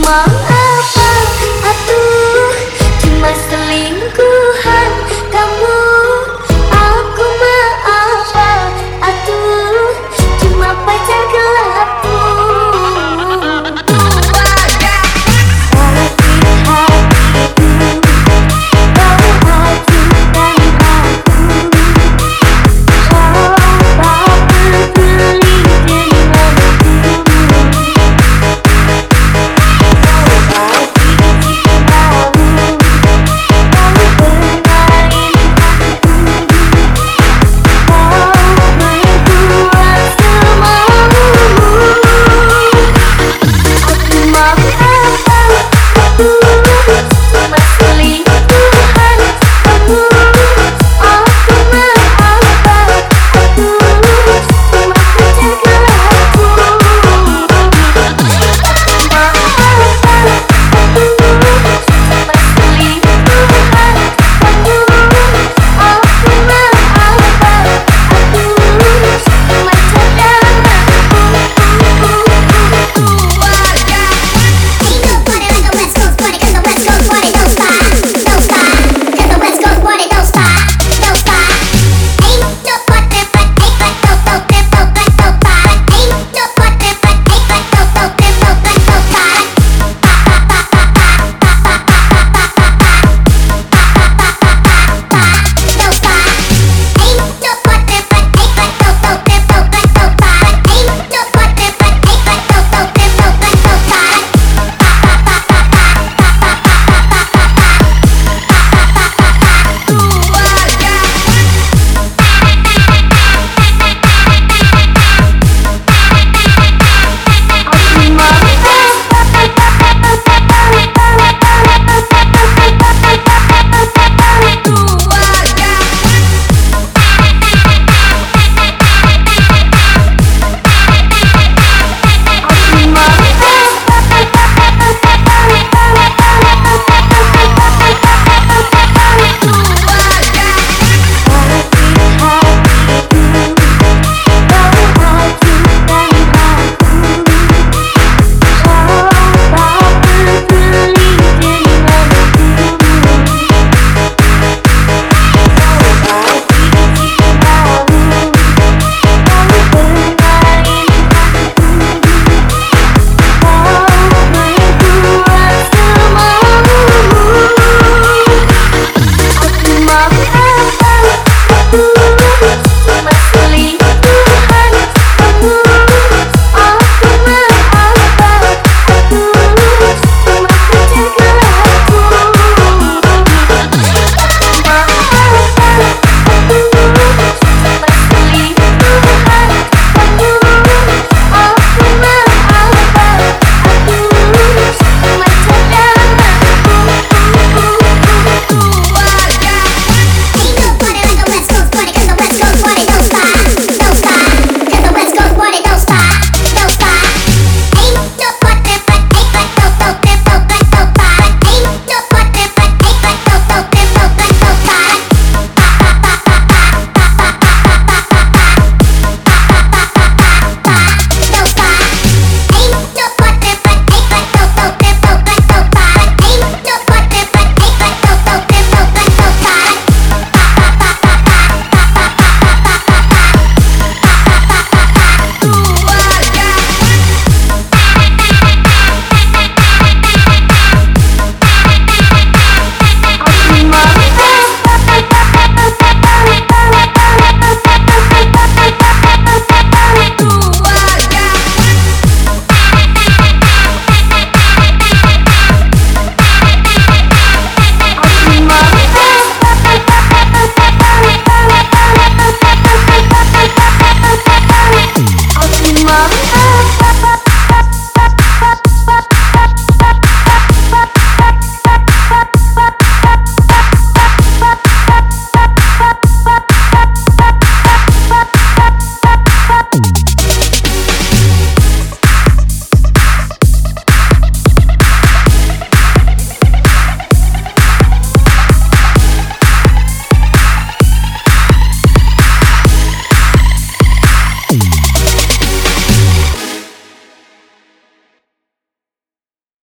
Ngomong apa atuh